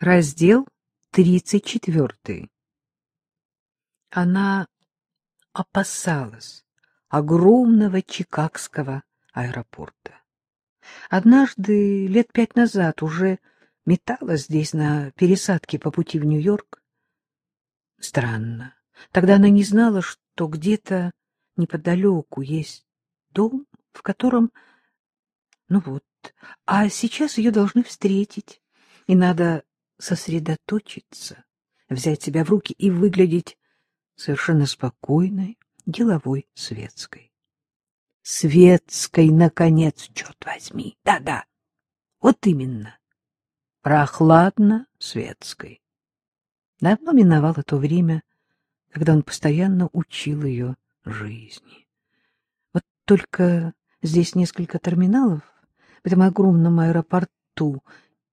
Раздел 34. Она опасалась огромного Чикагского аэропорта. Однажды, лет пять назад, уже металась здесь на пересадке по пути в Нью-Йорк. Странно. Тогда она не знала, что где-то неподалеку есть дом, в котором... Ну вот, а сейчас ее должны встретить, и надо сосредоточиться, взять себя в руки и выглядеть совершенно спокойной, деловой, светской. Светской, наконец, черт возьми. Да-да, вот именно. Прохладно светской. Давно миновало то время, когда он постоянно учил ее жизни. Вот только здесь несколько терминалов, в этом огромном аэропорту,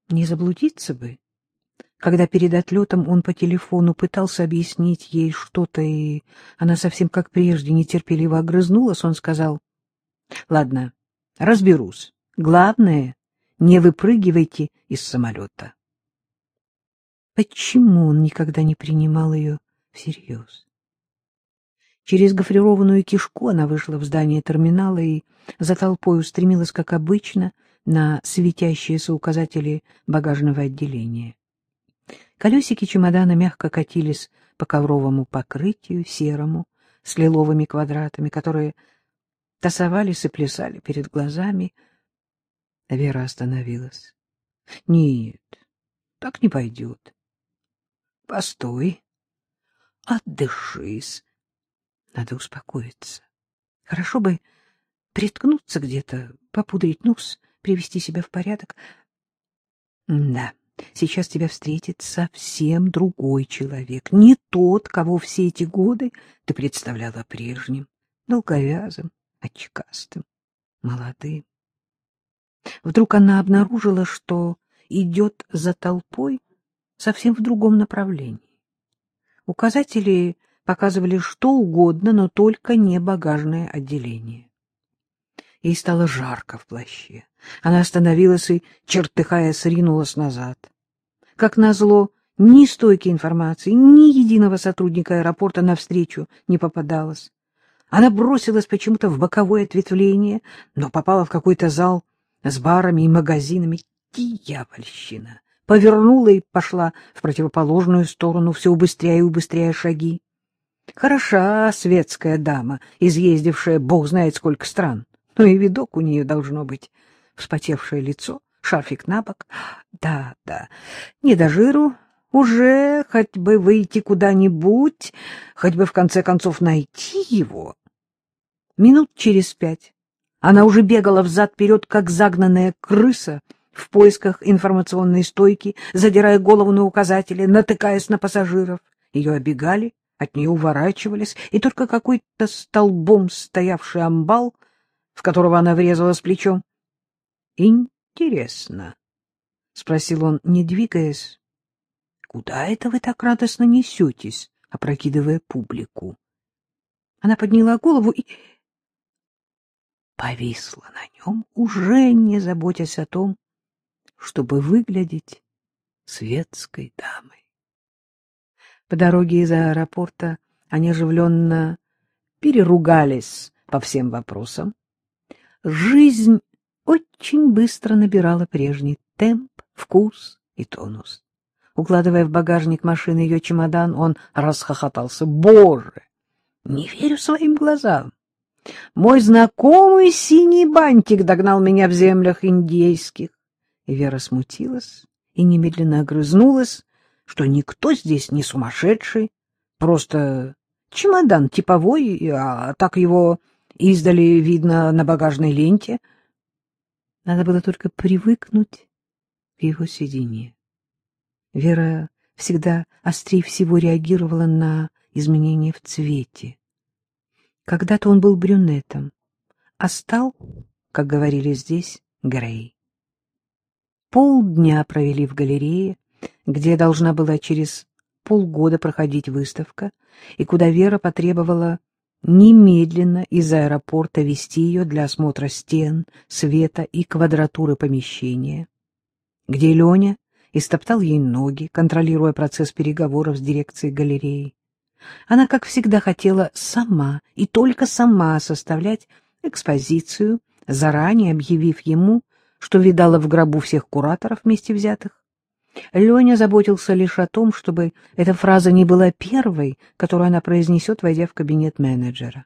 не заблудиться бы. Когда перед отлетом он по телефону пытался объяснить ей что-то, и она совсем как прежде нетерпеливо огрызнулась, он сказал, — Ладно, разберусь. Главное, не выпрыгивайте из самолета. Почему он никогда не принимал ее всерьез? Через гофрированную кишку она вышла в здание терминала и за толпой устремилась, как обычно, на светящиеся указатели багажного отделения. Колесики чемодана мягко катились по ковровому покрытию, серому, с лиловыми квадратами, которые тасовались и плясали перед глазами. Вера остановилась. — Нет, так не пойдет. — Постой. Отдышись. Надо успокоиться. Хорошо бы приткнуться где-то, попудрить нос, привести себя в порядок. Да. Сейчас тебя встретит совсем другой человек, не тот, кого все эти годы ты представляла прежним, долговязым, очкастым, молодым. Вдруг она обнаружила, что идет за толпой совсем в другом направлении. Указатели показывали что угодно, но только не багажное отделение. Ей стало жарко в плаще. Она остановилась и, чертыхаясь, ринулась назад. Как назло, ни стойкой информации, ни единого сотрудника аэропорта навстречу не попадалось. Она бросилась почему-то в боковое ответвление, но попала в какой-то зал с барами и магазинами. Дьявольщина! Повернула и пошла в противоположную сторону, все убыстряя и убыстряя шаги. Хороша светская дама, изъездившая бог знает сколько стран. Ну и видок у нее должно быть. Вспотевшее лицо, шарфик на бок. Да, да, не до жиру, уже хоть бы выйти куда-нибудь, хоть бы в конце концов найти его. Минут через пять она уже бегала взад-вперед, как загнанная крыса, в поисках информационной стойки, задирая голову на указатели, натыкаясь на пассажиров. Ее обегали, от нее уворачивались, и только какой-то столбом стоявший амбал — в которого она врезалась плечом. — Интересно, — спросил он, не двигаясь. — Куда это вы так радостно несетесь, опрокидывая публику? Она подняла голову и повисла на нем, уже не заботясь о том, чтобы выглядеть светской дамой. По дороге из аэропорта они оживленно переругались по всем вопросам, жизнь очень быстро набирала прежний темп, вкус и тонус. Укладывая в багажник машины ее чемодан, он расхохотался. «Боже! Не верю своим глазам! Мой знакомый синий бантик догнал меня в землях индейских!» И Вера смутилась и немедленно огрызнулась, что никто здесь не сумасшедший, просто чемодан типовой, а так его издали видно на багажной ленте. Надо было только привыкнуть к его сиденье. Вера всегда острее всего реагировала на изменения в цвете. Когда-то он был брюнетом, а стал, как говорили здесь, грей. Полдня провели в галерее, где должна была через полгода проходить выставка, и куда Вера потребовала немедленно из аэропорта вести ее для осмотра стен, света и квадратуры помещения, где Леня и стоптал ей ноги, контролируя процесс переговоров с дирекцией галереи. Она, как всегда, хотела сама и только сама составлять экспозицию, заранее объявив ему, что видала в гробу всех кураторов вместе взятых. Леня заботился лишь о том, чтобы эта фраза не была первой, которую она произнесет, войдя в кабинет менеджера.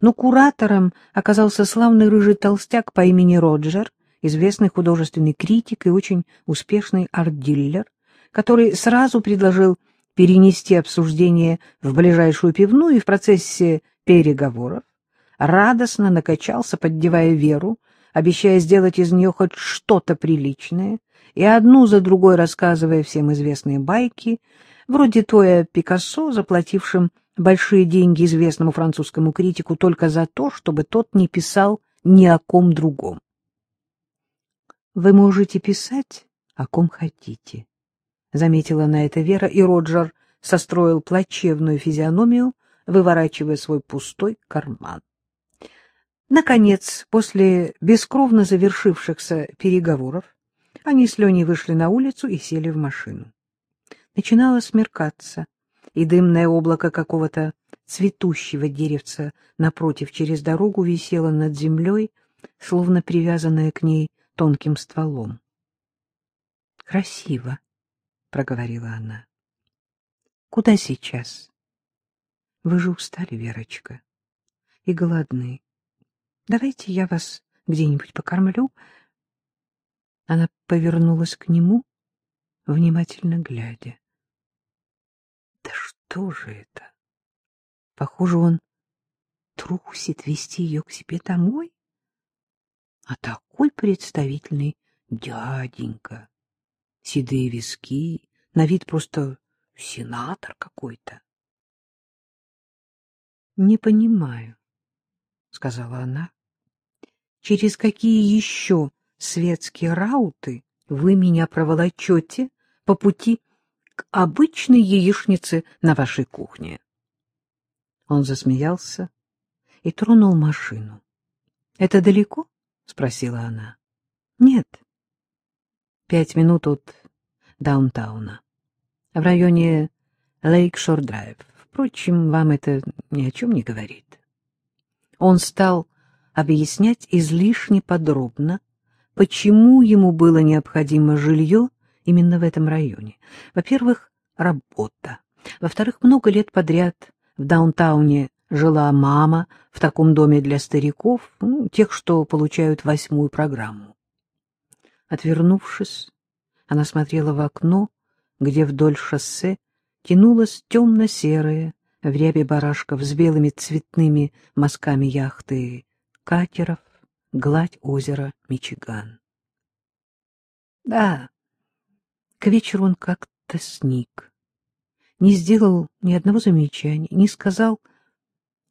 Но куратором оказался славный рыжий толстяк по имени Роджер, известный художественный критик и очень успешный арт-диллер, который сразу предложил перенести обсуждение в ближайшую пивную и в процессе переговоров радостно накачался, поддевая Веру, обещая сделать из нее хоть что-то приличное, и одну за другой рассказывая всем известные байки, вроде той о Пикассо, заплатившем большие деньги известному французскому критику только за то, чтобы тот не писал ни о ком другом. «Вы можете писать, о ком хотите», — заметила на это Вера, и Роджер состроил плачевную физиономию, выворачивая свой пустой карман. Наконец, после бескровно завершившихся переговоров, они с Леней вышли на улицу и сели в машину. Начинало смеркаться, и дымное облако какого-то цветущего деревца напротив через дорогу висело над землей, словно привязанное к ней тонким стволом. — Красиво, — проговорила она. — Куда сейчас? — Вы же устали, Верочка, и голодны. Давайте я вас где-нибудь покормлю. Она повернулась к нему, внимательно глядя. Да что же это? Похоже, он трусит вести ее к себе домой. А такой представительный дяденька. Седые виски, на вид просто сенатор какой-то. — Не понимаю, — сказала она. — Через какие еще светские рауты вы меня проволочете по пути к обычной яичнице на вашей кухне? Он засмеялся и тронул машину. — Это далеко? — спросила она. — Нет. Пять минут от даунтауна. В районе Лейкшор-драйв. Впрочем, вам это ни о чем не говорит. Он стал объяснять излишне подробно, почему ему было необходимо жилье именно в этом районе. Во-первых, работа. Во-вторых, много лет подряд в даунтауне жила мама в таком доме для стариков, ну, тех, что получают восьмую программу. Отвернувшись, она смотрела в окно, где вдоль шоссе тянулась темно-серая в рябе барашков с белыми цветными мазками яхты катеров, гладь озера Мичиган. Да, к вечеру он как-то сник, не сделал ни одного замечания, не сказал,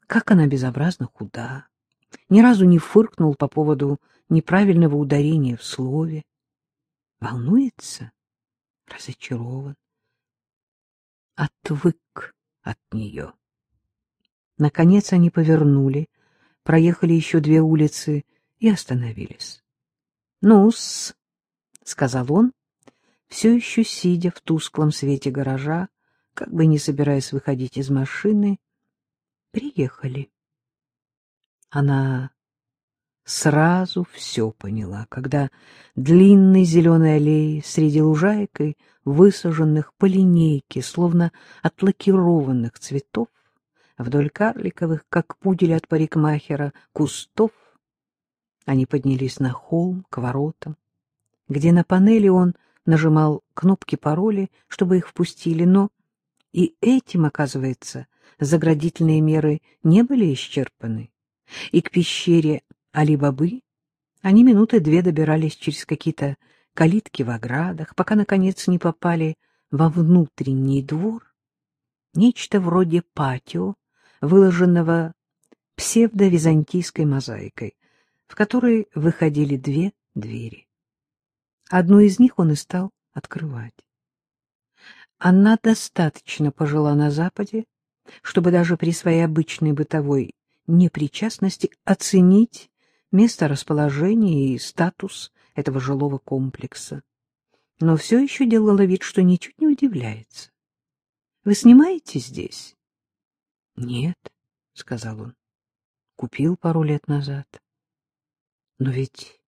как она безобразно худа, ни разу не фыркнул по поводу неправильного ударения в слове. Волнуется? Разочарован? Отвык от нее. Наконец они повернули, проехали еще две улицы и остановились. — Ну-с, — сказал он, все еще сидя в тусклом свете гаража, как бы не собираясь выходить из машины. Приехали. Она сразу все поняла, когда длинной зеленой аллеи среди лужаек и высаженных по линейке, словно отлакированных цветов, вдоль карликовых, как пудель от парикмахера, кустов. Они поднялись на холм к воротам, где на панели он нажимал кнопки пароли, чтобы их впустили, но и этим, оказывается, заградительные меры не были исчерпаны. И к пещере Али-Бабы они минуты две добирались через какие-то калитки в оградах, пока, наконец, не попали во внутренний двор, нечто вроде патио, выложенного псевдо-византийской мозаикой, в которой выходили две двери. Одну из них он и стал открывать. Она достаточно пожила на Западе, чтобы даже при своей обычной бытовой непричастности оценить место расположения и статус этого жилого комплекса. но все еще делала вид, что ничуть не удивляется. — Вы снимаете здесь? — Нет, — сказал он. — Купил пару лет назад. — Но ведь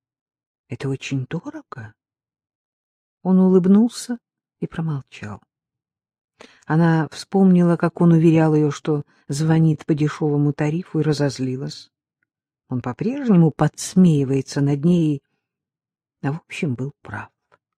это очень дорого. Он улыбнулся и промолчал. Она вспомнила, как он уверял ее, что звонит по дешевому тарифу, и разозлилась. Он по-прежнему подсмеивается над ней, а в общем был прав.